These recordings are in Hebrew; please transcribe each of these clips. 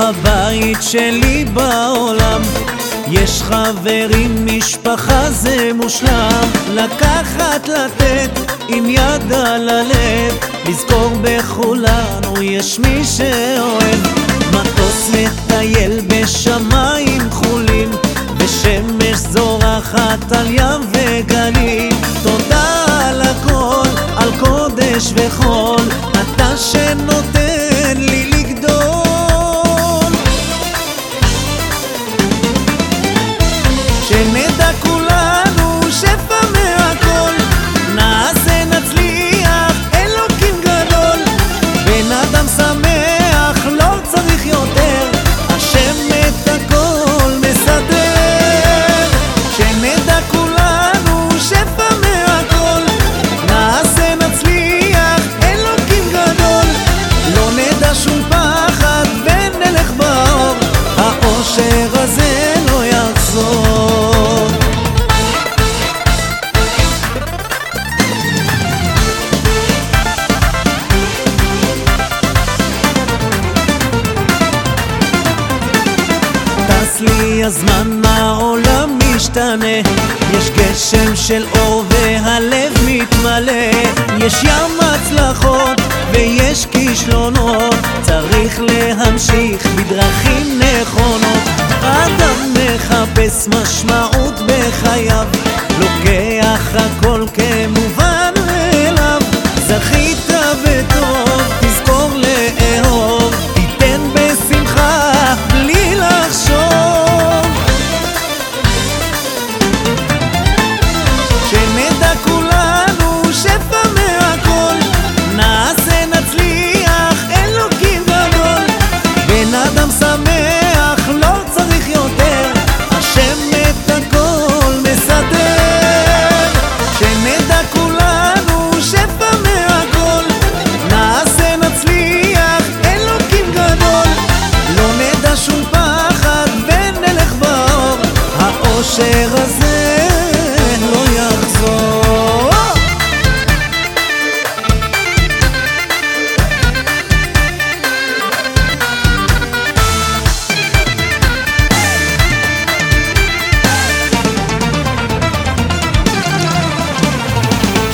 הבית שלי בעולם. יש חברים, משפחה זה מושלם. לקחת, לתת, עם יד על הלב. לזכור בכולנו יש מי שאוהב. מטוס מטייל בשמיים כחולים ושמש זורחת על ים וגליל. תודה על הכל, על קודש וחול. אתה שנותן האושר הזה לא יחזור. טס לי הזמן, העולם משתנה. יש גשם של אור והלב מתמלא. יש ים הצלחות ויש כישלונות. צריך משמעות בחייו לוקח הכל כמובן האושר הזה לא יחזור.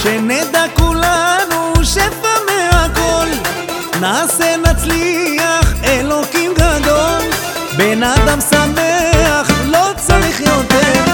שנדע כולנו שפע מהכל נעשה נצליח אלוקים גדול בן אדם שמח צריך יותר.